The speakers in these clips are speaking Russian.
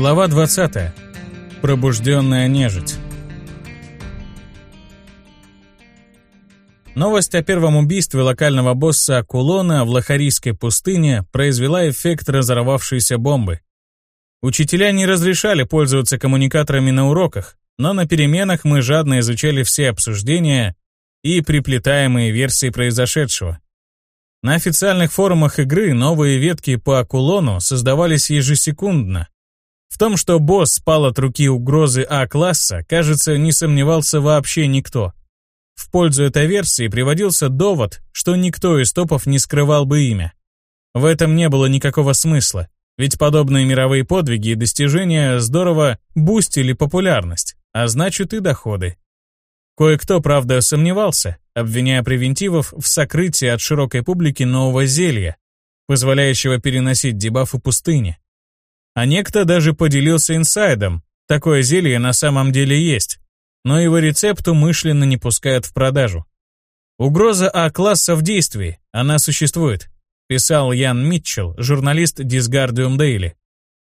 Глава 20. Пробужденная нежить. Новость о первом убийстве локального босса Акулона в Лохарийской пустыне произвела эффект разорвавшейся бомбы. Учителя не разрешали пользоваться коммуникаторами на уроках, но на переменах мы жадно изучали все обсуждения и приплетаемые версии произошедшего. На официальных форумах игры новые ветки по Акулону создавались ежесекундно. В том, что босс спал от руки угрозы А-класса, кажется, не сомневался вообще никто. В пользу этой версии приводился довод, что никто из топов не скрывал бы имя. В этом не было никакого смысла, ведь подобные мировые подвиги и достижения здорово бустили популярность, а значит и доходы. Кое-кто, правда, сомневался, обвиняя превентивов в сокрытии от широкой публики нового зелья, позволяющего переносить дебафы пустыни. А некто даже поделился инсайдом, такое зелье на самом деле есть, но его рецепт умышленно не пускают в продажу. Угроза А-класса в действии, она существует, писал Ян Митчелл, журналист Disgardium Daily.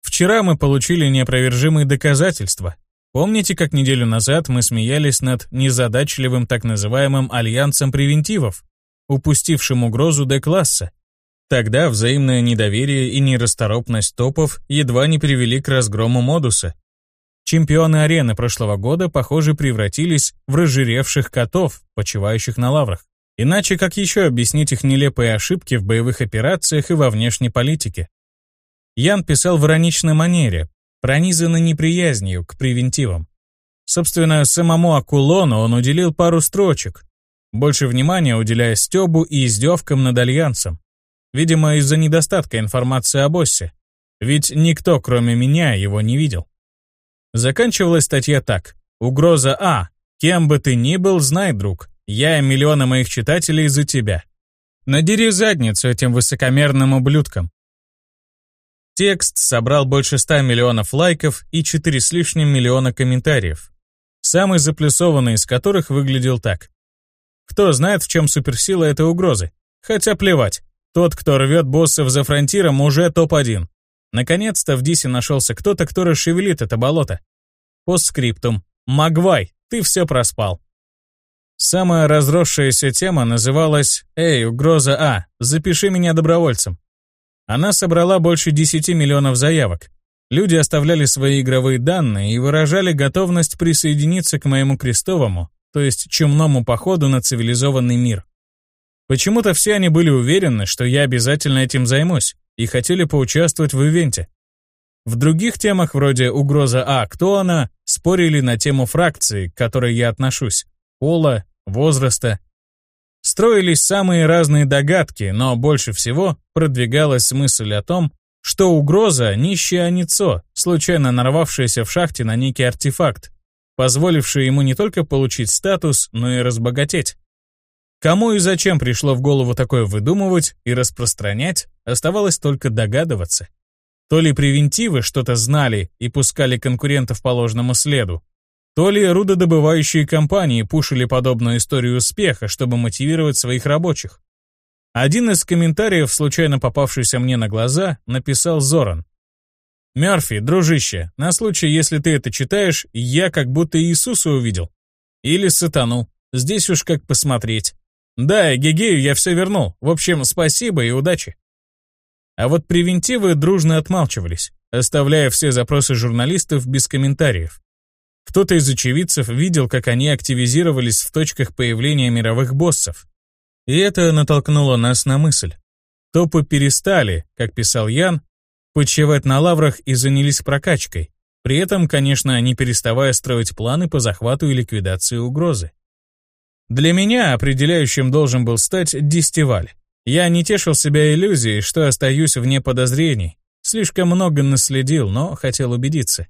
Вчера мы получили неопровержимые доказательства, Помните, как неделю назад мы смеялись над незадачливым так называемым альянсом превентивов, упустившим угрозу Д-класса? Тогда взаимное недоверие и нерасторопность топов едва не привели к разгрому модуса. Чемпионы арены прошлого года, похоже, превратились в разжиревших котов, почивающих на лаврах. Иначе как еще объяснить их нелепые ошибки в боевых операциях и во внешней политике? Ян писал в ироничной манере, пронизаны неприязнью к превентивам. Собственно, самому Акулону он уделил пару строчек, больше внимания уделяя стёбу и издевкам над Альянсом. Видимо, из-за недостатка информации о боссе. Ведь никто, кроме меня, его не видел. Заканчивалась статья так. Угроза А. Кем бы ты ни был, знай, друг, я и миллионы моих читателей за тебя. Надери задницу этим высокомерным ублюдкам. Текст собрал больше 100 миллионов лайков и 4 с лишним миллиона комментариев, самый заплюсованный из которых выглядел так. Кто знает, в чем суперсила этой угрозы? Хотя плевать. Тот, кто рвет боссов за фронтиром, уже топ-1. Наконец-то в Дисе нашелся кто-то, кто расшевелит это болото. Постскриптум. Магвай, ты все проспал. Самая разросшаяся тема называлась «Эй, угроза А, запиши меня добровольцем». Она собрала больше 10 миллионов заявок. Люди оставляли свои игровые данные и выражали готовность присоединиться к моему крестовому, то есть чумному походу на цивилизованный мир. Почему-то все они были уверены, что я обязательно этим займусь, и хотели поучаствовать в ивенте. В других темах, вроде «Угроза А, кто она?», спорили на тему фракции, к которой я отношусь, пола, возраста Строились самые разные догадки, но больше всего продвигалась мысль о том, что угроза — нищее Аницо, случайно нарвавшаяся в шахте на некий артефакт, позволивший ему не только получить статус, но и разбогатеть. Кому и зачем пришло в голову такое выдумывать и распространять, оставалось только догадываться. То ли превентивы что-то знали и пускали конкурентов по ложному следу, то ли рудодобывающие компании пушили подобную историю успеха, чтобы мотивировать своих рабочих. Один из комментариев, случайно попавшийся мне на глаза, написал Зоран. «Мёрфи, дружище, на случай, если ты это читаешь, я как будто Иисуса увидел. Или сатану. Здесь уж как посмотреть. Да, Гегею я все вернул. В общем, спасибо и удачи». А вот превентивы дружно отмалчивались, оставляя все запросы журналистов без комментариев. Кто-то из очевидцев видел, как они активизировались в точках появления мировых боссов. И это натолкнуло нас на мысль. Топы перестали, как писал Ян, почивать на лаврах и занялись прокачкой, при этом, конечно, не переставая строить планы по захвату и ликвидации угрозы. Для меня определяющим должен был стать дестиваль. Я не тешил себя иллюзией, что остаюсь вне подозрений. Слишком много наследил, но хотел убедиться.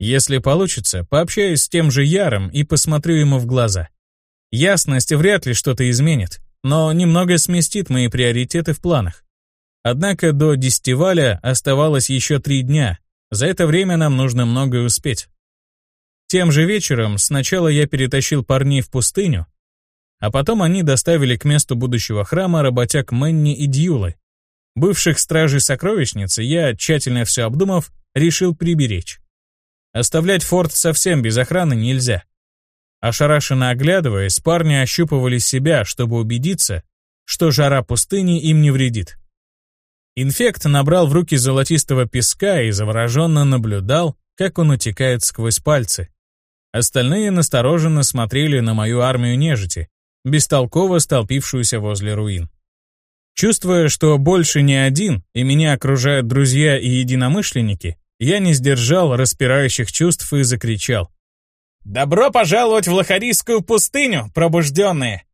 Если получится, пообщаюсь с тем же Яром и посмотрю ему в глаза. Ясность вряд ли что-то изменит, но немного сместит мои приоритеты в планах. Однако до десятиваля оставалось еще три дня. За это время нам нужно многое успеть. Тем же вечером сначала я перетащил парней в пустыню, а потом они доставили к месту будущего храма работяг Мэнни и Дьюлы. Бывших стражей сокровищницы я, тщательно все обдумав, решил приберечь. Оставлять форт совсем без охраны нельзя. Ошарашенно оглядываясь, парни ощупывали себя, чтобы убедиться, что жара пустыни им не вредит. Инфект набрал в руки золотистого песка и завороженно наблюдал, как он утекает сквозь пальцы. Остальные настороженно смотрели на мою армию нежити, бестолково столпившуюся возле руин. Чувствуя, что больше не один, и меня окружают друзья и единомышленники, я не сдержал распирающих чувств и закричал. «Добро пожаловать в Лохарийскую пустыню, пробужденные!»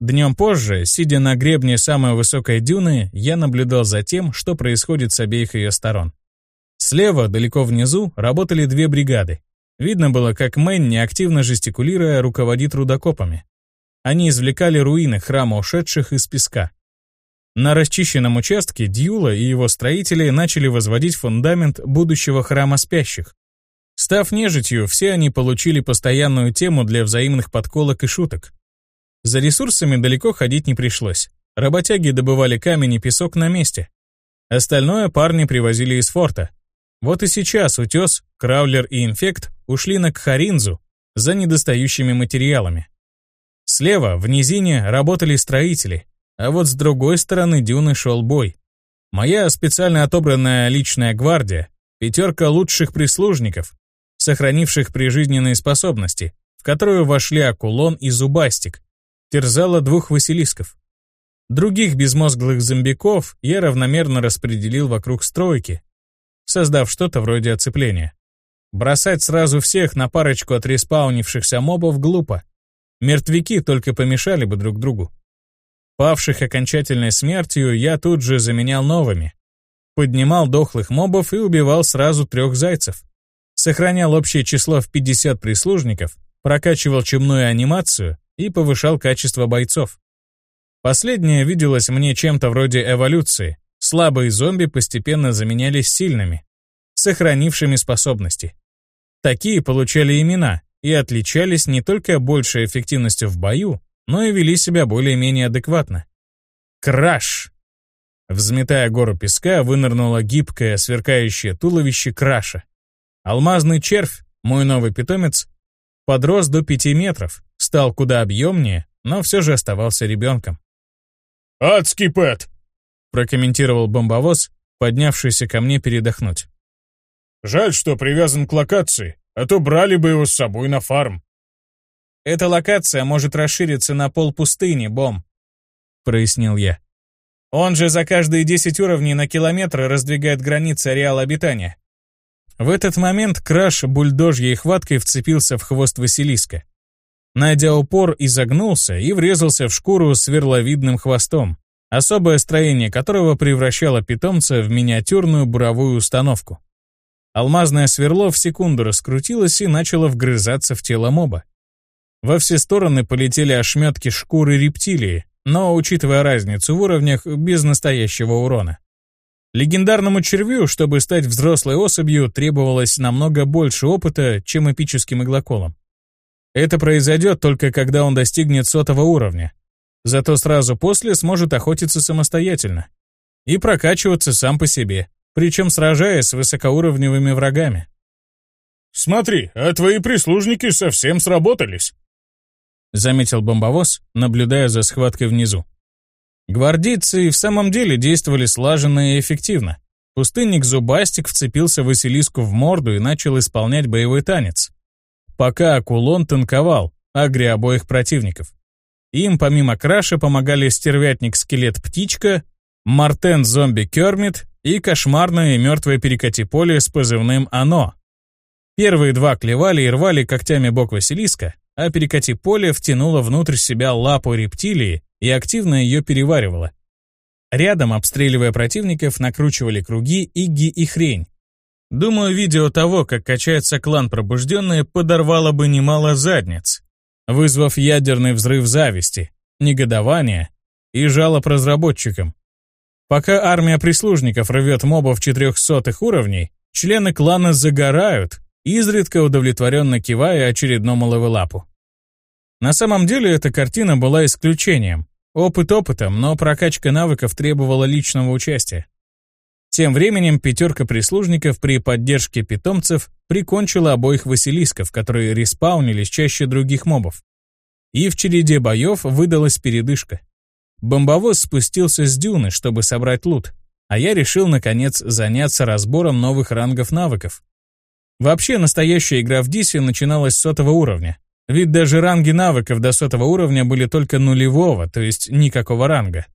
Днем позже, сидя на гребне самой высокой дюны, я наблюдал за тем, что происходит с обеих ее сторон. Слева, далеко внизу, работали две бригады. Видно было, как Мэнни, активно жестикулируя, руководит рудокопами. Они извлекали руины храма ушедших из песка. На расчищенном участке Дьюла и его строители начали возводить фундамент будущего храма спящих. Став нежитью, все они получили постоянную тему для взаимных подколок и шуток. За ресурсами далеко ходить не пришлось. Работяги добывали камень и песок на месте. Остальное парни привозили из форта. Вот и сейчас Утес, Краулер и Инфект ушли на Кхаринзу за недостающими материалами. Слева, в низине, работали строители, а вот с другой стороны дюны шел бой. Моя специально отобранная личная гвардия, пятерка лучших прислужников, сохранивших прижизненные способности, в которую вошли Акулон и Зубастик, терзала двух василисков. Других безмозглых зомбиков я равномерно распределил вокруг стройки, создав что-то вроде оцепления. Бросать сразу всех на парочку отреспаунившихся мобов глупо, Мертвяки только помешали бы друг другу. Павших окончательной смертью я тут же заменял новыми. Поднимал дохлых мобов и убивал сразу трех зайцев. Сохранял общее число в 50 прислужников, прокачивал чумную анимацию и повышал качество бойцов. Последнее виделось мне чем-то вроде эволюции. Слабые зомби постепенно заменялись сильными, сохранившими способности. Такие получали имена, и отличались не только большей эффективностью в бою, но и вели себя более-менее адекватно. Краш! Взметая гору песка, вынырнуло гибкое, сверкающее туловище краша. Алмазный червь, мой новый питомец, подрос до пяти метров, стал куда объемнее, но все же оставался ребенком. «Адский Пэт!» — прокомментировал бомбовоз, поднявшийся ко мне передохнуть. «Жаль, что привязан к локации а то брали бы его с собой на фарм. Эта локация может расшириться на пол пустыни, Бом, прояснил я. Он же за каждые 10 уровней на километр раздвигает границы ареала обитания. В этот момент Краш бульдожьей хваткой вцепился в хвост Василиска. Найдя упор, изогнулся и врезался в шкуру сверловидным хвостом, особое строение которого превращало питомца в миниатюрную буровую установку. Алмазное сверло в секунду раскрутилось и начало вгрызаться в тело моба. Во все стороны полетели ошметки шкуры рептилии, но, учитывая разницу в уровнях, без настоящего урона. Легендарному червю, чтобы стать взрослой особью, требовалось намного больше опыта, чем эпическим иглоколом. Это произойдет только когда он достигнет сотого уровня. Зато сразу после сможет охотиться самостоятельно и прокачиваться сам по себе причем сражаясь с высокоуровневыми врагами. «Смотри, а твои прислужники совсем сработались», заметил бомбовоз, наблюдая за схваткой внизу. Гвардейцы в самом деле действовали слаженно и эффективно. Пустынник Зубастик вцепился Василиску в морду и начал исполнять боевой танец. Пока Акулон танковал, агри обоих противников. Им помимо Краша помогали стервятник-скелет-птичка, Мартен-зомби Кермит и кошмарное мертвое перекати-поле с позывным «Оно». Первые два клевали и рвали когтями бок Василиска, а перекати-поле втянуло внутрь себя лапу рептилии и активно ее переваривало. Рядом, обстреливая противников, накручивали круги Игги и Хрень. Думаю, видео того, как качается клан Пробужденные, подорвало бы немало задниц, вызвав ядерный взрыв зависти, негодования и жалоб разработчикам. Пока армия прислужников рвет мобов 400 уровней, члены клана загорают, изредка удовлетворенно кивая очередному левелапу. На самом деле эта картина была исключением. Опыт опытом, но прокачка навыков требовала личного участия. Тем временем пятерка прислужников при поддержке питомцев прикончила обоих василисков, которые респаунились чаще других мобов. И в череде боев выдалась передышка. Бомбовоз спустился с дюны, чтобы собрать лут, а я решил, наконец, заняться разбором новых рангов навыков. Вообще, настоящая игра в Дисе начиналась с сотого уровня. Ведь даже ранги навыков до сотого уровня были только нулевого, то есть никакого ранга.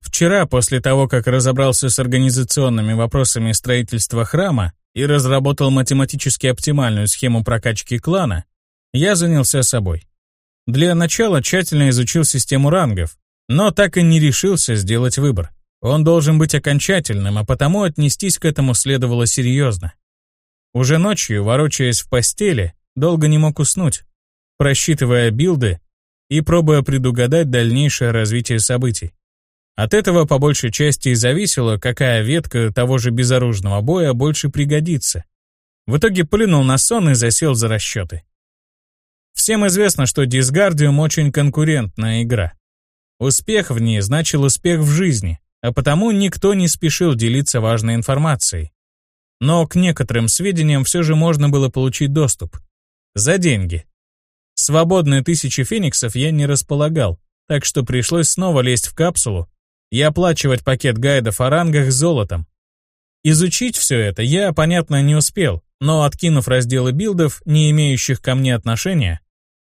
Вчера, после того, как разобрался с организационными вопросами строительства храма и разработал математически оптимальную схему прокачки клана, я занялся собой. Для начала тщательно изучил систему рангов, но так и не решился сделать выбор. Он должен быть окончательным, а потому отнестись к этому следовало серьезно. Уже ночью, ворочаясь в постели, долго не мог уснуть, просчитывая билды и пробуя предугадать дальнейшее развитие событий. От этого по большей части и зависело, какая ветка того же безоружного боя больше пригодится. В итоге плюнул на сон и засел за расчеты. Всем известно, что Дисгардиум очень конкурентная игра. Успех в ней значил успех в жизни, а потому никто не спешил делиться важной информацией. Но к некоторым сведениям все же можно было получить доступ. За деньги. Свободные тысячи фениксов я не располагал, так что пришлось снова лезть в капсулу и оплачивать пакет гайдов о рангах золотом. Изучить все это я, понятно, не успел, но откинув разделы билдов, не имеющих ко мне отношения,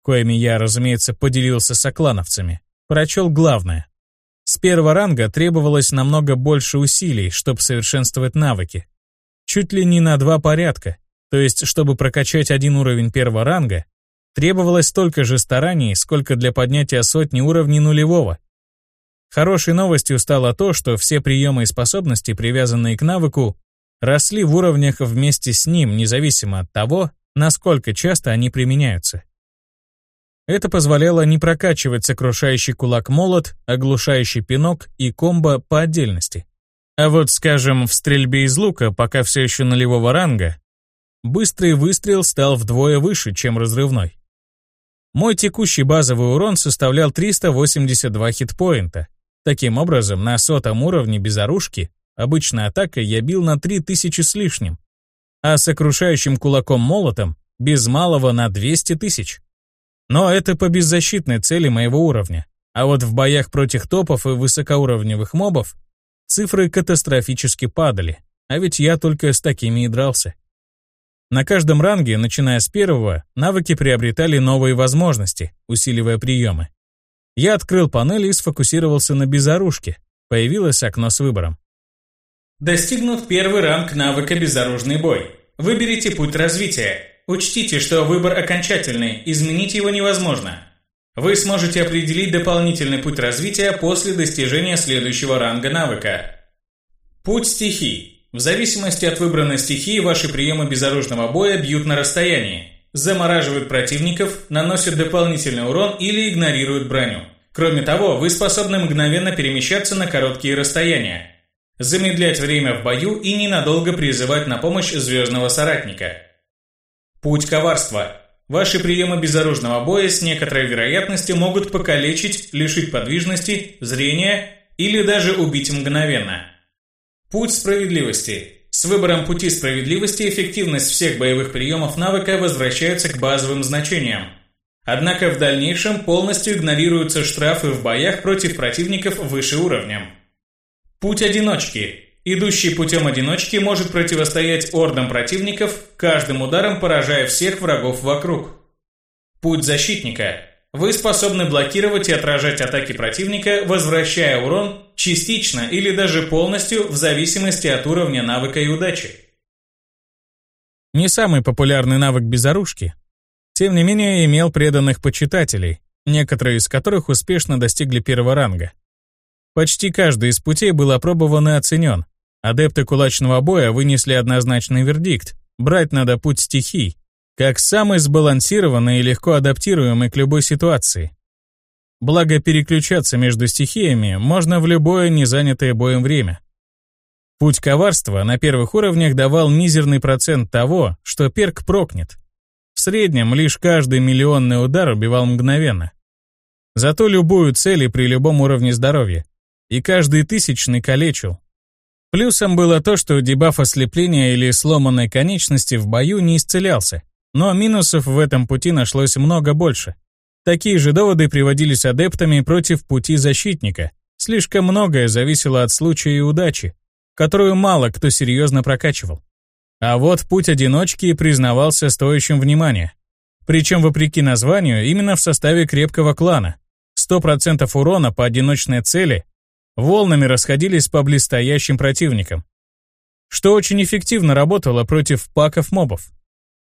коими я, разумеется, поделился с оклановцами, прочел главное. С первого ранга требовалось намного больше усилий, чтобы совершенствовать навыки, чуть ли не на два порядка. То есть, чтобы прокачать один уровень первого ранга, требовалось столько же стараний, сколько для поднятия сотни уровней нулевого. Хорошей новостью стало то, что все приемы и способности, привязанные к навыку, росли в уровнях вместе с ним, независимо от того, насколько часто они применяются. Это позволяло не прокачивать сокрушающий кулак-молот, оглушающий пинок и комбо по отдельности. А вот, скажем, в стрельбе из лука, пока все еще нулевого ранга, быстрый выстрел стал вдвое выше, чем разрывной. Мой текущий базовый урон составлял 382 хитпоинта. Таким образом, на сотом уровне без оружки обычной атакой я бил на 3000 с лишним, а сокрушающим кулаком-молотом без малого на 200 тысяч. Но это по беззащитной цели моего уровня. А вот в боях против топов и высокоуровневых мобов Цифры катастрофически падали, а ведь я только с такими и дрался. На каждом ранге, начиная с первого, навыки приобретали новые возможности, усиливая приемы. Я открыл панель и сфокусировался на безоружке. Появилось окно с выбором. Достигнут первый ранг навыка «Безоружный бой». Выберите путь развития. Учтите, что выбор окончательный, изменить его невозможно. Вы сможете определить дополнительный путь развития после достижения следующего ранга навыка. Путь стихий. В зависимости от выбранной стихии ваши приемы безоружного боя бьют на расстоянии, замораживают противников, наносят дополнительный урон или игнорируют броню. Кроме того, вы способны мгновенно перемещаться на короткие расстояния, замедлять время в бою и ненадолго призывать на помощь звездного соратника. Путь коварства. Ваши приемы безоружного боя с некоторой вероятностью могут покалечить, лишить подвижности, зрения или даже убить мгновенно. Путь справедливости. С выбором пути справедливости эффективность всех боевых приемов навыка возвращается к базовым значениям. Однако в дальнейшем полностью игнорируются штрафы в боях против противников выше уровнем. Путь одиночки. Идущий путем одиночки может противостоять ордам противников, каждым ударом поражая всех врагов вокруг. Путь защитника. Вы способны блокировать и отражать атаки противника, возвращая урон частично или даже полностью в зависимости от уровня навыка и удачи. Не самый популярный навык безоружки. Тем не менее, имел преданных почитателей, некоторые из которых успешно достигли первого ранга. Почти каждый из путей был опробован и оценен, Адепты кулачного боя вынесли однозначный вердикт – брать надо путь стихий, как самый сбалансированный и легко адаптируемый к любой ситуации. Благо переключаться между стихиями можно в любое незанятое боем время. Путь коварства на первых уровнях давал мизерный процент того, что перк прокнет. В среднем лишь каждый миллионный удар убивал мгновенно. Зато любую цель и при любом уровне здоровья. И каждый тысячный калечил. Плюсом было то, что дебаф ослепления или сломанной конечности в бою не исцелялся. Но минусов в этом пути нашлось много больше. Такие же доводы приводились адептами против пути защитника. Слишком многое зависело от случая и удачи, которую мало кто серьезно прокачивал. А вот путь одиночки признавался стоящим внимания. Причем, вопреки названию, именно в составе крепкого клана. 100% урона по одиночной цели волнами расходились по блестящим противникам. Что очень эффективно работало против паков мобов.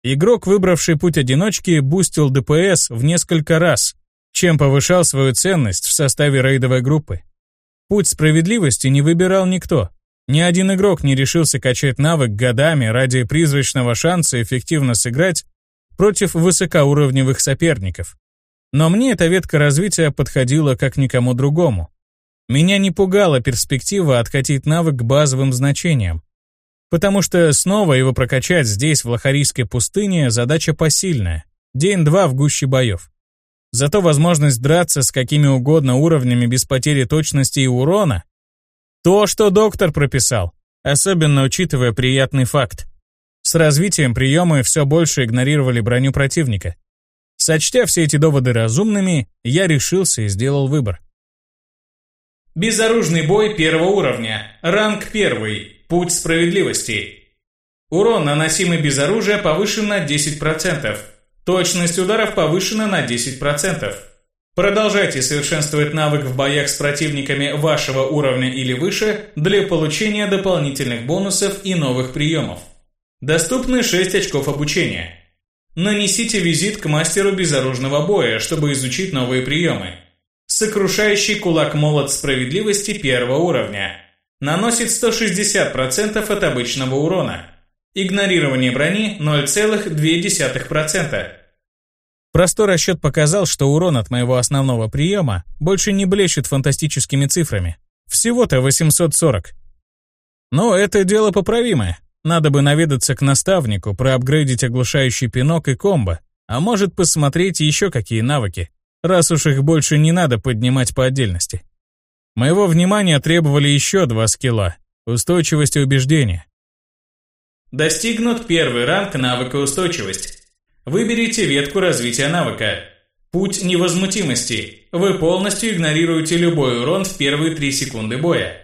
Игрок, выбравший путь одиночки, бустил ДПС в несколько раз, чем повышал свою ценность в составе рейдовой группы. Путь справедливости не выбирал никто. Ни один игрок не решился качать навык годами ради призрачного шанса эффективно сыграть против высокоуровневых соперников. Но мне эта ветка развития подходила как никому другому. Меня не пугала перспектива откатить навык к базовым значениям. Потому что снова его прокачать здесь, в Лохарийской пустыне, задача посильная. День-два в гуще боев. Зато возможность драться с какими угодно уровнями без потери точности и урона — то, что доктор прописал, особенно учитывая приятный факт. С развитием приемы все больше игнорировали броню противника. Сочтя все эти доводы разумными, я решился и сделал выбор. Безоружный бой первого уровня. Ранг первый. Путь справедливости. Урон, наносимый без оружия, повышен на 10%. Точность ударов повышена на 10%. Продолжайте совершенствовать навык в боях с противниками вашего уровня или выше для получения дополнительных бонусов и новых приемов. Доступны 6 очков обучения. Нанесите визит к мастеру безоружного боя, чтобы изучить новые приемы. Сокрушающий кулак-молот справедливости первого уровня. Наносит 160% от обычного урона. Игнорирование брони 0,2%. Простой расчет показал, что урон от моего основного приема больше не блещет фантастическими цифрами. Всего-то 840. Но это дело поправимое. Надо бы наведаться к наставнику, проапгрейдить оглушающий пинок и комбо, а может посмотреть еще какие навыки, раз уж их больше не надо поднимать по отдельности. Моего внимания требовали еще два скилла – устойчивость и убеждение. Достигнут первый ранг навыка устойчивость. Выберите ветку развития навыка. Путь невозмутимости. Вы полностью игнорируете любой урон в первые 3 секунды боя.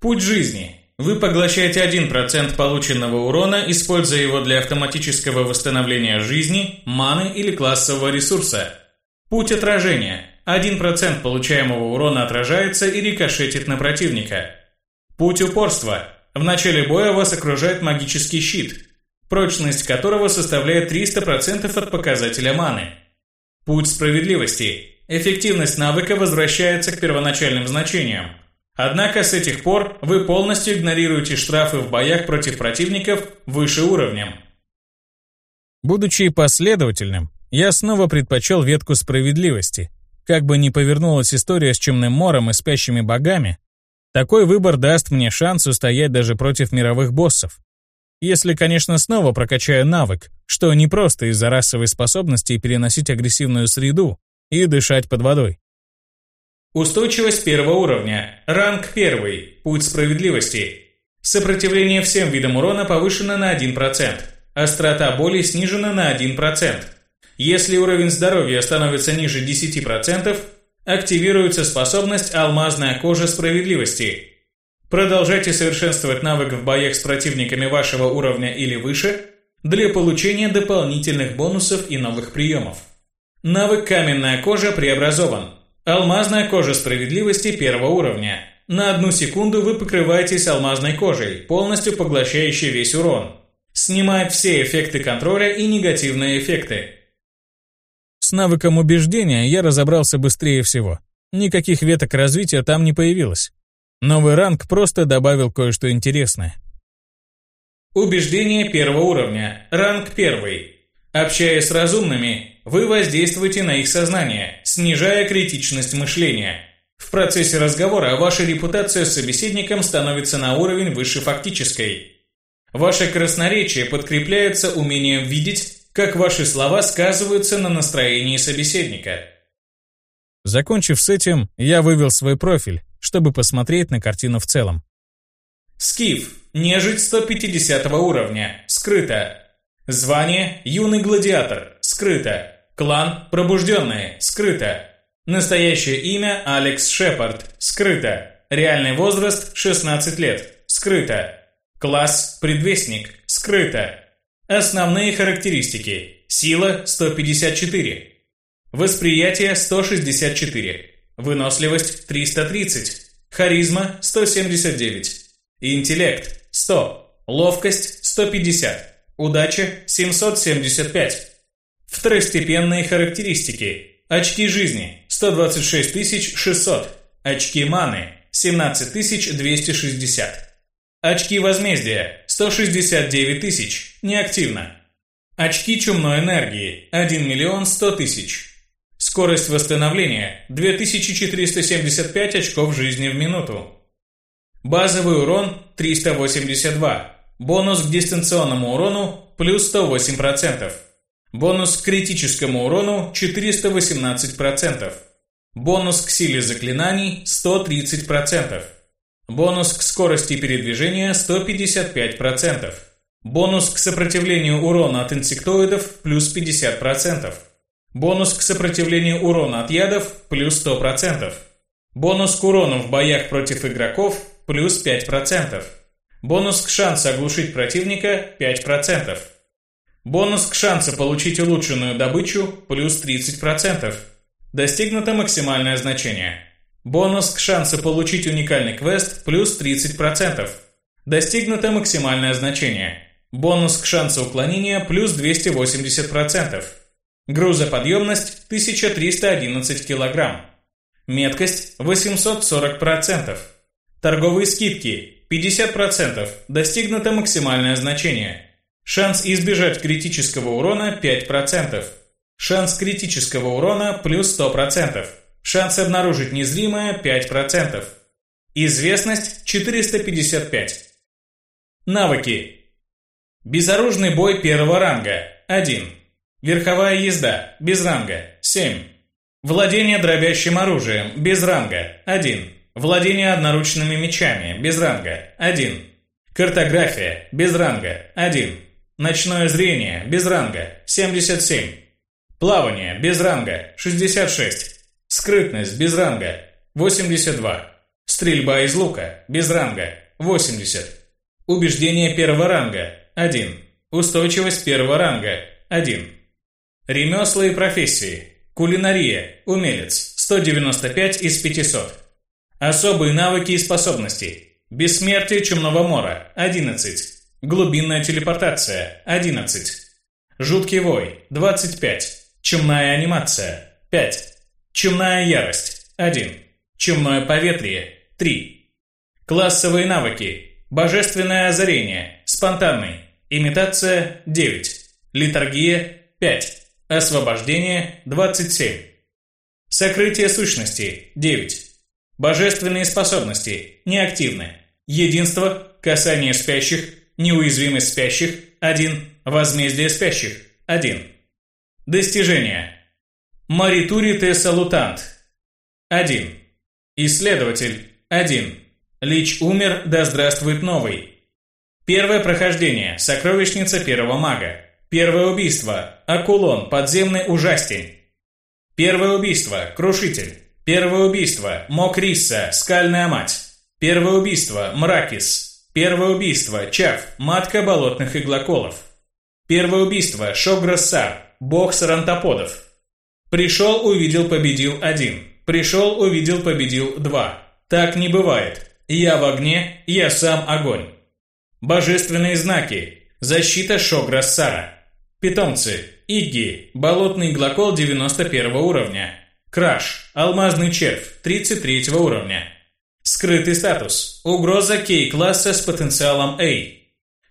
Путь жизни. Вы поглощаете 1% полученного урона, используя его для автоматического восстановления жизни, маны или классового ресурса. Путь отражения. 1% получаемого урона отражается и рикошетит на противника. Путь упорства. В начале боя вас окружает магический щит, прочность которого составляет 300% от показателя маны. Путь справедливости. Эффективность навыка возвращается к первоначальным значениям. Однако с этих пор вы полностью игнорируете штрафы в боях против противников выше уровнем. Будучи последовательным, я снова предпочел ветку справедливости, как бы ни повернулась история с Чумным Мором и спящими богами, такой выбор даст мне шанс устоять даже против мировых боссов. Если, конечно, снова прокачаю навык, что не просто из-за расовой способности переносить агрессивную среду и дышать под водой. Устойчивость первого уровня. Ранг первый. Путь справедливости. Сопротивление всем видам урона повышено на 1%. Острота боли снижена на 1%. Если уровень здоровья становится ниже 10%, активируется способность «Алмазная кожа справедливости». Продолжайте совершенствовать навык в боях с противниками вашего уровня или выше для получения дополнительных бонусов и новых приемов. Навык «Каменная кожа» преобразован. Алмазная кожа справедливости первого уровня. На одну секунду вы покрываетесь алмазной кожей, полностью поглощающей весь урон. Снимает все эффекты контроля и негативные эффекты. С навыком убеждения я разобрался быстрее всего. Никаких веток развития там не появилось. Новый ранг просто добавил кое-что интересное. Убеждение первого уровня. Ранг первый. Общаясь с разумными, вы воздействуете на их сознание, снижая критичность мышления. В процессе разговора ваша репутация с собеседником становится на уровень выше фактической. Ваше красноречие подкрепляется умением видеть как ваши слова сказываются на настроении собеседника. Закончив с этим, я вывел свой профиль, чтобы посмотреть на картину в целом. Скиф. Нежить 150 уровня. Скрыто. Звание «Юный гладиатор». Скрыто. Клан «Пробужденные». Скрыто. Настоящее имя Алекс Шепард. Скрыто. Реальный возраст 16 лет. Скрыто. Класс «Предвестник». Скрыто. Основные характеристики. Сила 154. Восприятие 164. Выносливость 330. Харизма 179. Интеллект 100. Ловкость 150. Удача 775. Второстепенные характеристики. Очки жизни 126 600. Очки маны 17 260. Очки возмездия 169 тысяч. Неактивно. Очки чумной энергии 1 миллион 100 тысяч. Скорость восстановления 2475 очков жизни в минуту. Базовый урон 382. Бонус к дистанционному урону плюс 108%. Бонус к критическому урону 418%. Бонус к силе заклинаний 130%. Бонус к скорости передвижения 155%. Бонус к сопротивлению урона от инсектоидов плюс 50%. Бонус к сопротивлению урона от ядов плюс 100%. Бонус к урону в боях против игроков плюс 5%. Бонус к шансу оглушить противника 5%. Бонус к шансу получить улучшенную добычу плюс 30%. Достигнуто максимальное значение. Бонус к шансу получить уникальный квест плюс 30%. Достигнуто максимальное значение. Бонус к шансу уклонения плюс 280%. Грузоподъемность 1311 кг. Меткость 840%. Торговые скидки 50%. Достигнуто максимальное значение. Шанс избежать критического урона 5%. Шанс критического урона плюс 100%. Шанс обнаружить незримое 5%. Известность 455. Навыки. Безоружный бой первого ранга 1. Верховая езда без ранга 7. Владение дробящим оружием без ранга 1. Владение одноручными мечами без ранга 1. Картография без ранга 1. Ночное зрение без ранга 77. Плавание без ранга 66. Скрытность без ранга 82. Стрельба из лука без ранга 80. Убеждение первого ранга 1. Устойчивость первого ранга 1. Ремесла и профессии. Кулинария. Умелец. 195 из 500. Особые навыки и способности. Бессмертие Чумного Мора – 11. Глубинная телепортация – 11. Жуткий вой – 25. Чумная анимация – 5. Чумная ярость – 1. Чумное поветрие – 3. Классовые навыки. Божественное озарение – спонтанный. Имитация – 9. Литургия – 5. Освобождение – 27. Сокрытие сущности – 9. Божественные способности неактивны. Единство, касание спящих, неуязвимость спящих – 1, возмездие спящих – 1. Достижения. Маритури те салутант – 1. Исследователь – 1. Лич умер, да здравствует новый. Первое прохождение. Сокровищница первого мага. Первое убийство. Акулон, подземный ужастень. Первое убийство. Крушитель. Первое убийство – Мокрисса, скальная мать. Первое убийство – Мракис. Первое убийство – Чав, матка болотных иглоколов. Первое убийство – Шограссар, бог сарантоподов. Пришел, увидел, победил один. Пришел, увидел, победил два. Так не бывает. Я в огне, я сам огонь. Божественные знаки. Защита Шограссара. Питомцы. Игги, болотный иглокол 91 уровня. Краш. Алмазный червь. 33 уровня. Скрытый статус. Угроза Кей-класса с потенциалом A.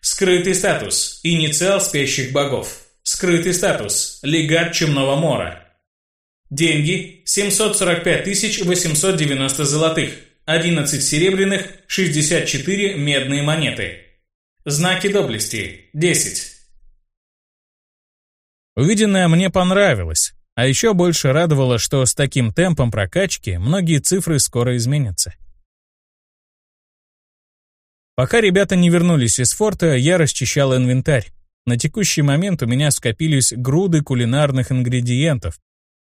Скрытый статус. Инициал спящих богов. Скрытый статус. Легат Чумного Мора. Деньги. 745 890 золотых. 11 серебряных, 64 медные монеты. Знаки доблести. 10. Увиденное мне понравилось, А еще больше радовало, что с таким темпом прокачки многие цифры скоро изменятся. Пока ребята не вернулись из форта, я расчищал инвентарь. На текущий момент у меня скопились груды кулинарных ингредиентов.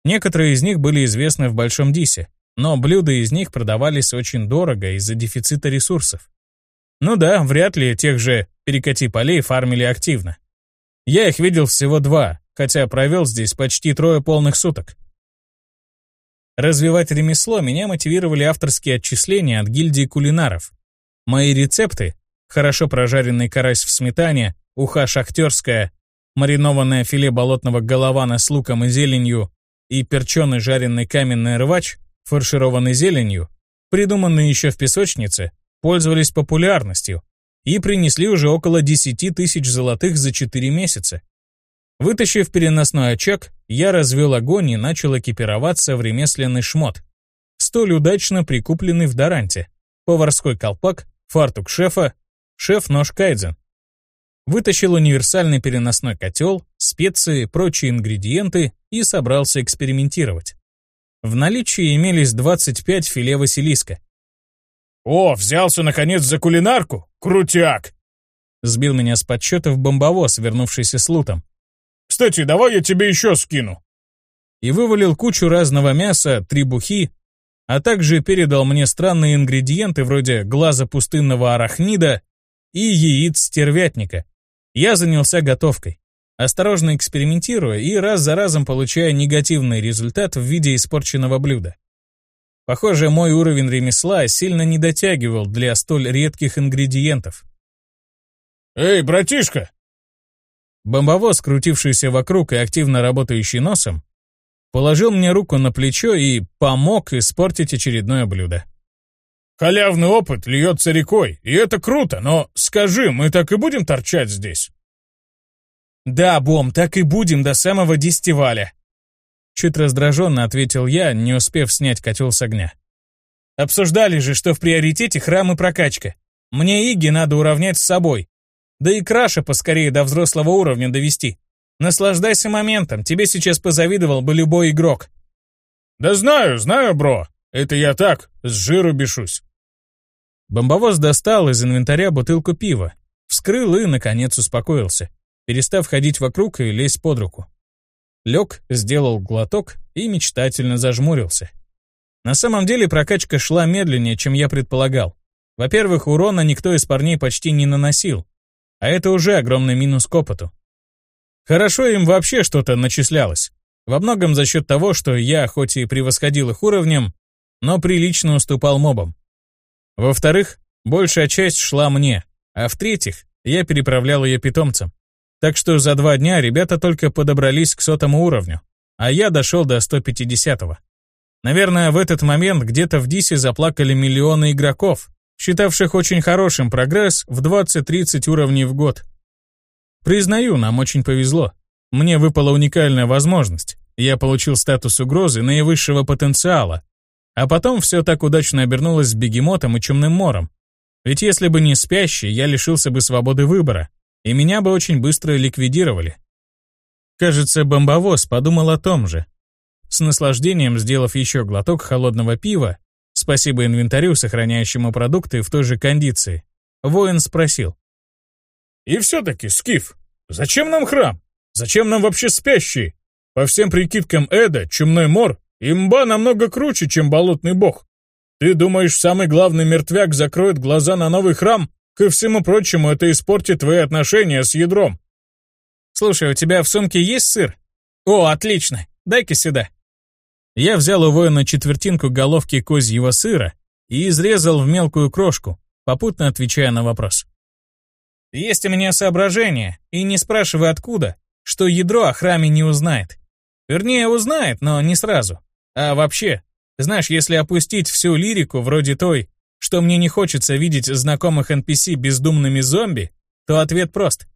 Некоторые из них были известны в Большом Дисе, но блюда из них продавались очень дорого из-за дефицита ресурсов. Ну да, вряд ли тех же перекати полей фармили активно. Я их видел всего два, хотя провел здесь почти трое полных суток. Развивать ремесло меня мотивировали авторские отчисления от гильдии кулинаров, Мои рецепты — хорошо прожаренный карась в сметане, уха шахтерская, маринованное филе болотного голована с луком и зеленью и перченый жареный каменный рвач, фаршированный зеленью, придуманные еще в песочнице, пользовались популярностью и принесли уже около 10 тысяч золотых за 4 месяца. Вытащив переносной очаг, я развел огонь и начал экипироваться в ремесленный шмот, столь удачно прикупленный в Даранте, поварской колпак, фартук шефа, шеф-нож кайдзен. Вытащил универсальный переносной котел, специи, прочие ингредиенты и собрался экспериментировать. В наличии имелись 25 филе Василиска. «О, взялся, наконец, за кулинарку? Крутяк!» Сбил меня с подсчетов бомбовоз, вернувшийся с лутом. «Кстати, давай я тебе еще скину!» И вывалил кучу разного мяса, три бухи, а также передал мне странные ингредиенты вроде глаза пустынного арахнида и яиц стервятника. Я занялся готовкой, осторожно экспериментируя и раз за разом получая негативный результат в виде испорченного блюда. Похоже, мой уровень ремесла сильно не дотягивал для столь редких ингредиентов. «Эй, братишка!» Бомбовоз, крутившийся вокруг и активно работающий носом, положил мне руку на плечо и помог испортить очередное блюдо. «Халявный опыт льется рекой, и это круто, но скажи, мы так и будем торчать здесь?» «Да, Бом, так и будем до самого десятиваля», Чуть раздраженно ответил я, не успев снять котел с огня. Обсуждали же, что в приоритете храм и прокачка. Мне Иги надо уравнять с собой. Да и Краша поскорее до взрослого уровня довести. Наслаждайся моментом, тебе сейчас позавидовал бы любой игрок. Да знаю, знаю, бро. Это я так, с жиру бешусь. Бомбовоз достал из инвентаря бутылку пива, вскрыл и, наконец, успокоился, перестав ходить вокруг и лезть под руку. Лег, сделал глоток и мечтательно зажмурился. На самом деле прокачка шла медленнее, чем я предполагал. Во-первых, урона никто из парней почти не наносил, а это уже огромный минус к опыту. Хорошо им вообще что-то начислялось. Во многом за счет того, что я хоть и превосходил их уровнем, но прилично уступал мобам. Во-вторых, большая часть шла мне, а в-третьих, я переправлял ее питомцам. Так что за два дня ребята только подобрались к сотому уровню, а я дошел до 150-го. Наверное, в этот момент где-то в Дисе заплакали миллионы игроков, считавших очень хорошим прогресс в 20-30 уровней в год. Признаю, нам очень повезло. Мне выпала уникальная возможность. Я получил статус угрозы наивысшего потенциала. А потом все так удачно обернулось с бегемотом и чумным мором. Ведь если бы не спящий, я лишился бы свободы выбора, и меня бы очень быстро ликвидировали. Кажется, бомбовоз подумал о том же. С наслаждением сделав еще глоток холодного пива, спасибо инвентарю, сохраняющему продукты в той же кондиции, воин спросил. И все-таки, Скиф, зачем нам храм? Зачем нам вообще спящие? По всем прикидкам Эда, чумной мор, имба намного круче, чем болотный бог. Ты думаешь, самый главный мертвяк закроет глаза на новый храм? Ко всему прочему, это испортит твои отношения с ядром. Слушай, у тебя в сумке есть сыр? О, отлично, дай-ка сюда. Я взял у воина четвертинку головки козьего сыра и изрезал в мелкую крошку, попутно отвечая на вопрос. Есть у меня соображение, и не спрашивай откуда, что ядро о храме не узнает. Вернее, узнает, но не сразу. А вообще, знаешь, если опустить всю лирику вроде той, что мне не хочется видеть знакомых NPC бездумными зомби, то ответ прост.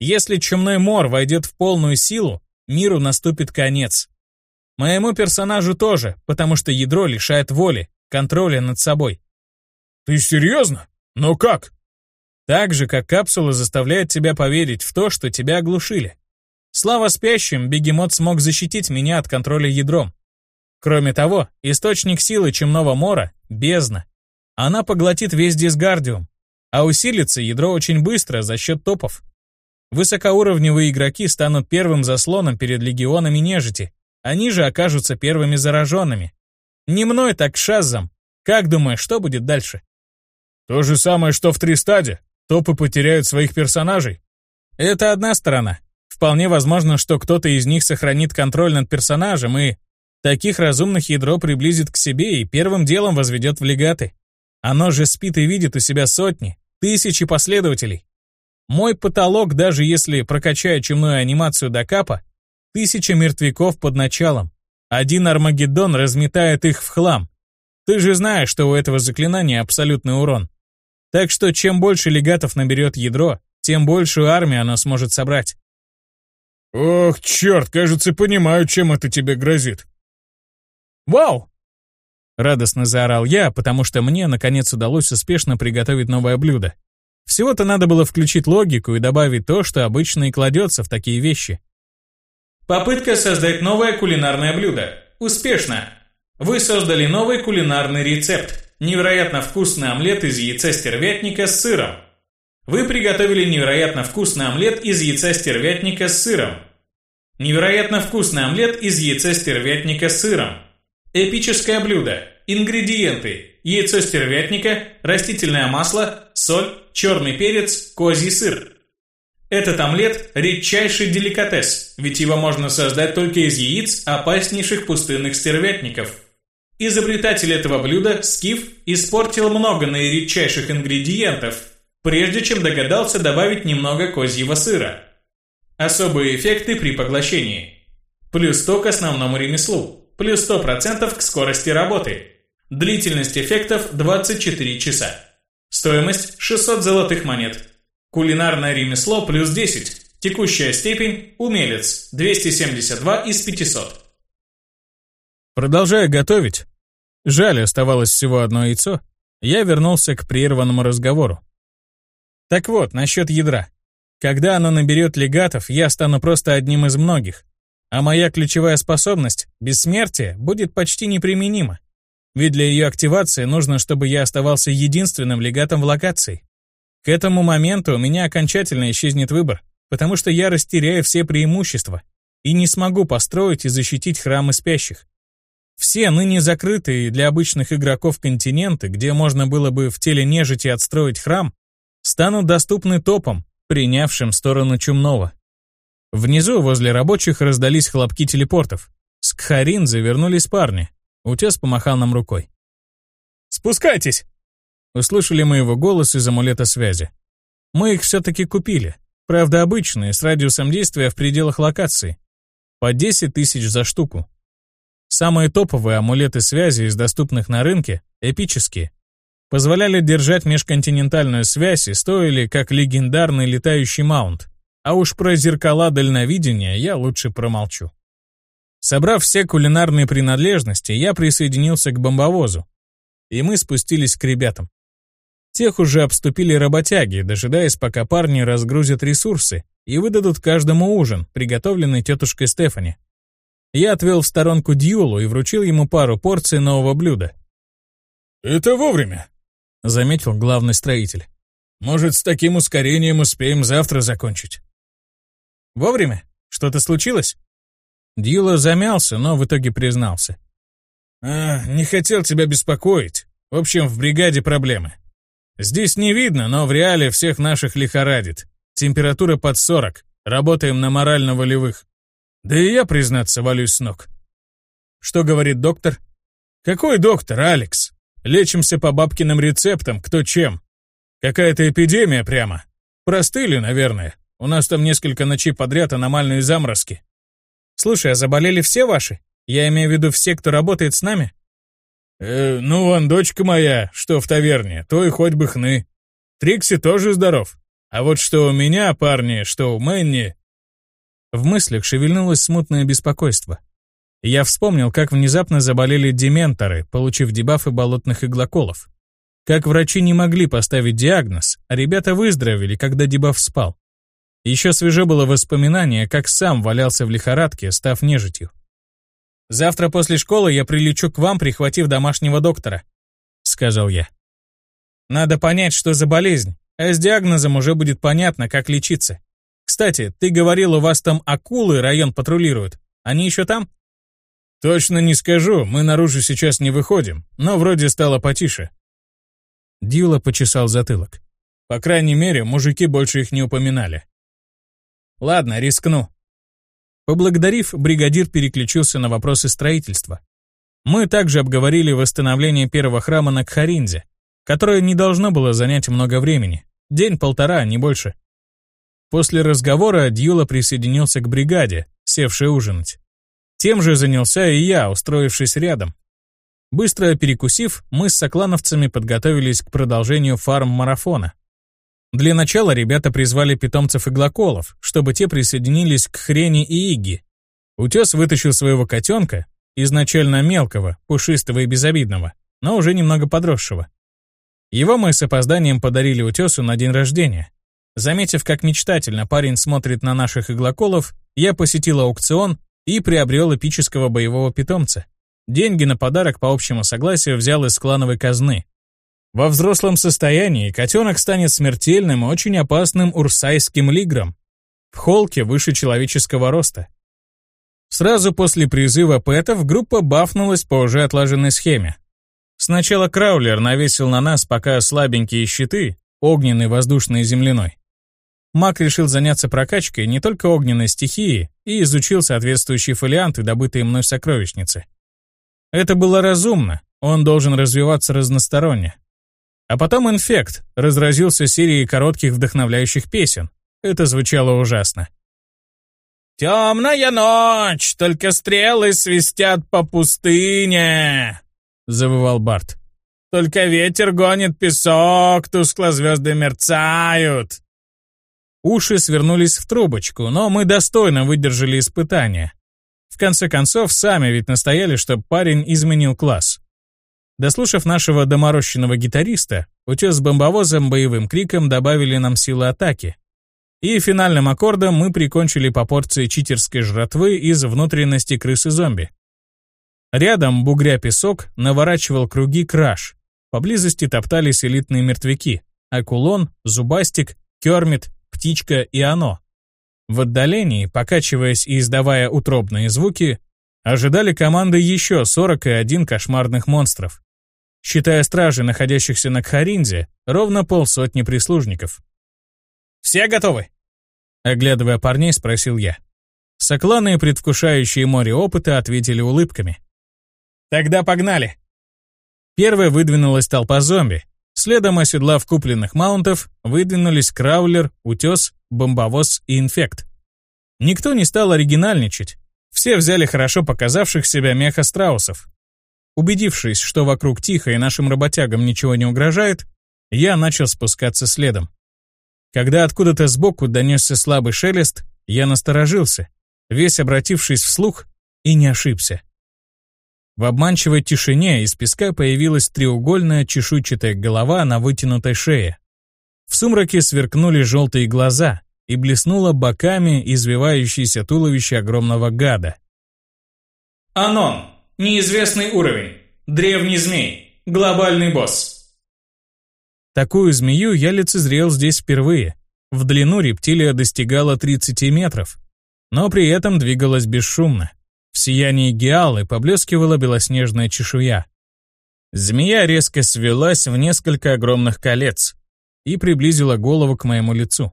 Если чумной мор войдет в полную силу, миру наступит конец. Моему персонажу тоже, потому что ядро лишает воли, контроля над собой. Ты серьезно? Но как? Так же, как капсула заставляет тебя поверить в то, что тебя оглушили. Слава спящим, бегемот смог защитить меня от контроля ядром. Кроме того, источник силы Чемного Мора — бездна. Она поглотит весь дисгардиум, а усилится ядро очень быстро за счет топов. Высокоуровневые игроки станут первым заслоном перед легионами нежити, они же окажутся первыми зараженными. Не мной, так шазом. Как думаешь, что будет дальше? То же самое, что в Тристаде. Топы потеряют своих персонажей. Это одна сторона. Вполне возможно, что кто-то из них сохранит контроль над персонажем и... Таких разумных ядро приблизит к себе и первым делом возведет в легаты. Оно же спит и видит у себя сотни, тысячи последователей. Мой потолок, даже если прокачаю чумную анимацию до капа, тысяча мертвяков под началом. Один Армагеддон разметает их в хлам. Ты же знаешь, что у этого заклинания абсолютный урон. Так что чем больше легатов наберет ядро, тем большую армию оно сможет собрать. Ох, черт, кажется, понимаю, чем это тебе грозит. Вау! Радостно заорал я, потому что мне, наконец, удалось успешно приготовить новое блюдо. Всего-то надо было включить логику и добавить то, что обычно и кладется в такие вещи. Попытка создать новое кулинарное блюдо. Успешно. Вы создали новый кулинарный рецепт. Невероятно вкусный омлет из яйца стервятника с сыром. Вы приготовили невероятно вкусный омлет из яйца стервятника с сыром. Невероятно вкусный омлет из яйца стервятника с сыром. Эпическое блюдо. Ингредиенты. Яйцо стервятника, растительное масло, соль, черный перец, козий сыр. Этот омлет – редчайший деликатес, ведь его можно создать только из яиц опаснейших пустынных стервятников. Изобретатель этого блюда, Скиф, испортил много наиредчайших ингредиентов, прежде чем догадался добавить немного козьего сыра. Особые эффекты при поглощении. Плюс 100 к основному ремеслу, плюс 100% к скорости работы, Длительность эффектов 24 часа. Стоимость 600 золотых монет. Кулинарное ремесло плюс 10. Текущая степень умелец 272 из 500. Продолжая готовить, жаль, оставалось всего одно яйцо, я вернулся к прерванному разговору. Так вот, насчет ядра. Когда оно наберет легатов, я стану просто одним из многих, а моя ключевая способность, бессмертие, будет почти неприменима. Ведь для ее активации нужно, чтобы я оставался единственным легатом в локации. К этому моменту у меня окончательно исчезнет выбор, потому что я растеряю все преимущества и не смогу построить и защитить храмы спящих. Все ныне закрытые для обычных игроков континенты, где можно было бы в теле нежити отстроить храм, станут доступны топом, принявшим сторону чумного. Внизу, возле рабочих, раздались хлопки телепортов. С Кхарин завернулись парни, Утес помахал нам рукой. «Спускайтесь!» Услышали мы его голос из амулета связи. Мы их все-таки купили. Правда, обычные, с радиусом действия в пределах локации. По 10 тысяч за штуку. Самые топовые амулеты связи из доступных на рынке, эпические, позволяли держать межконтинентальную связь и стоили как легендарный летающий маунт. А уж про зеркала дальновидения я лучше промолчу. Собрав все кулинарные принадлежности, я присоединился к бомбовозу, и мы спустились к ребятам. Тех уже обступили работяги, дожидаясь, пока парни разгрузят ресурсы и выдадут каждому ужин, приготовленный тетушкой Стефани. Я отвел в сторонку Дьюлу и вручил ему пару порций нового блюда. «Это вовремя», — заметил главный строитель. «Может, с таким ускорением успеем завтра закончить». «Вовремя? Что-то случилось?» Дила замялся, но в итоге признался. «А, не хотел тебя беспокоить. В общем, в бригаде проблемы. Здесь не видно, но в реале всех наших лихорадит. Температура под 40. Работаем на морально-волевых. Да и я, признаться, валюсь с ног. Что говорит доктор? Какой доктор, Алекс? Лечимся по бабкиным рецептам, кто чем. Какая-то эпидемия прямо. Простыли, наверное. У нас там несколько ночей подряд аномальные заморозки. Слушай, а заболели все ваши? Я имею в виду все, кто работает с нами? Э, ну, вон дочка моя, что в таверне, то и хоть бы хны. Трикси тоже здоров. А вот что у меня, парни, что у Мэнни... В мыслях шевельнулось смутное беспокойство. Я вспомнил, как внезапно заболели дементоры, получив дебафы болотных иглоколов. Как врачи не могли поставить диагноз, а ребята выздоровели, когда дебаф спал. Еще свеже было воспоминание, как сам валялся в лихорадке, став нежитью. «Завтра после школы я прилечу к вам, прихватив домашнего доктора», — сказал я. «Надо понять, что за болезнь, а с диагнозом уже будет понятно, как лечиться. Кстати, ты говорил, у вас там акулы район патрулируют. Они еще там?» «Точно не скажу, мы наружу сейчас не выходим, но вроде стало потише». Дьюла почесал затылок. По крайней мере, мужики больше их не упоминали. «Ладно, рискну». Поблагодарив, бригадир переключился на вопросы строительства. Мы также обговорили восстановление первого храма на Кхаринзе, которое не должно было занять много времени. День-полтора, не больше. После разговора Дьюла присоединился к бригаде, севшей ужинать. Тем же занялся и я, устроившись рядом. Быстро перекусив, мы с соклановцами подготовились к продолжению фарм-марафона. Для начала ребята призвали питомцев иглоколов, чтобы те присоединились к Хрене и Иги. Утес вытащил своего котенка, изначально мелкого, пушистого и безобидного, но уже немного подросшего. Его мы с опозданием подарили Утесу на день рождения. Заметив, как мечтательно парень смотрит на наших иглоколов, я посетил аукцион и приобрел эпического боевого питомца. Деньги на подарок по общему согласию взял из клановой казны. Во взрослом состоянии котенок станет смертельным и очень опасным урсайским лигром. В холке выше человеческого роста. Сразу после призыва пэтов группа бафнулась по уже отлаженной схеме. Сначала Краулер навесил на нас пока слабенькие щиты, огненный, воздушный и земляной. Маг решил заняться прокачкой не только огненной стихии и изучил соответствующие фолианты, добытые мной в сокровищнице. Это было разумно, он должен развиваться разносторонне. А потом инфект разразился серией коротких вдохновляющих песен. Это звучало ужасно. «Темная ночь, только стрелы свистят по пустыне!» — завывал Барт. «Только ветер гонит песок, тускло звезды мерцают!» Уши свернулись в трубочку, но мы достойно выдержали испытание. В конце концов, сами ведь настояли, чтобы парень изменил класс. Дослушав нашего доморощенного гитариста, утес с бомбовозом боевым криком добавили нам силы атаки. И финальным аккордом мы прикончили по порции читерской жратвы из внутренности крысы-зомби. Рядом, бугря песок, наворачивал круги краш. Поблизости топтались элитные мертвяки. Акулон, Зубастик, Кермит, птичка и оно. В отдалении, покачиваясь и издавая утробные звуки, ожидали команды еще 41 кошмарных монстров. Считая стражи, находящихся на Кхаринзе, ровно полсотни прислужников. «Все готовы?» Оглядывая парней, спросил я. Сокланы, предвкушающие море опыта, ответили улыбками. «Тогда погнали!» Первой выдвинулась толпа зомби, Следом, оседлав купленных маунтов, выдвинулись Краулер, Утес, Бомбовоз и Инфект. Никто не стал оригинальничать. Все взяли хорошо показавших себя меха-страусов. Убедившись, что вокруг тихо и нашим работягам ничего не угрожает, я начал спускаться следом. Когда откуда-то сбоку донесся слабый шелест, я насторожился, весь обратившись вслух, и не ошибся. В обманчивой тишине из песка появилась треугольная чешуйчатая голова на вытянутой шее. В сумраке сверкнули желтые глаза и блеснуло боками извивающееся туловище огромного гада. Анон. Неизвестный уровень. Древний змей. Глобальный босс. Такую змею я лицезрел здесь впервые. В длину рептилия достигала 30 метров, но при этом двигалась бесшумно. В сиянии геалы поблескивала белоснежная чешуя. Змея резко свелась в несколько огромных колец и приблизила голову к моему лицу.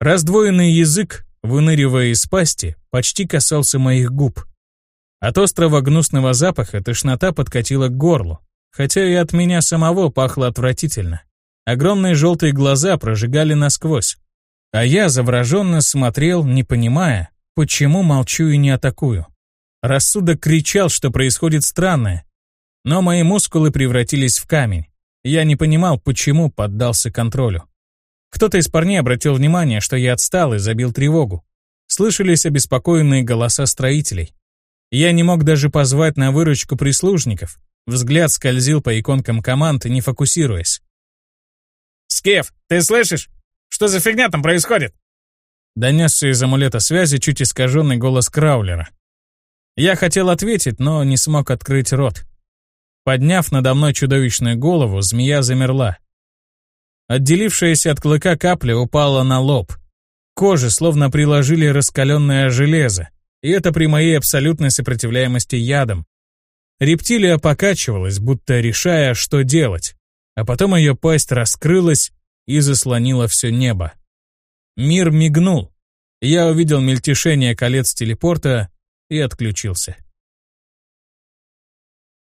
Раздвоенный язык, выныривая из пасти, почти касался моих губ. От острого гнусного запаха тошнота подкатила к горлу, хотя и от меня самого пахло отвратительно. Огромные желтые глаза прожигали насквозь. А я завороженно смотрел, не понимая, почему молчу и не атакую. Рассудок кричал, что происходит странное. Но мои мускулы превратились в камень. Я не понимал, почему поддался контролю. Кто-то из парней обратил внимание, что я отстал и забил тревогу. Слышались обеспокоенные голоса строителей. Я не мог даже позвать на выручку прислужников. Взгляд скользил по иконкам команд, не фокусируясь. «Скеф, ты слышишь? Что за фигня там происходит?» Донесся из амулета связи чуть искаженный голос Краулера. Я хотел ответить, но не смог открыть рот. Подняв надо мной чудовищную голову, змея замерла. Отделившаяся от клыка капля упала на лоб. Коже словно приложили раскаленное железо, и это при моей абсолютной сопротивляемости ядом. Рептилия покачивалась, будто решая, что делать, а потом ее пасть раскрылась и заслонила все небо. Мир мигнул. Я увидел мельтешение колец телепорта и отключился.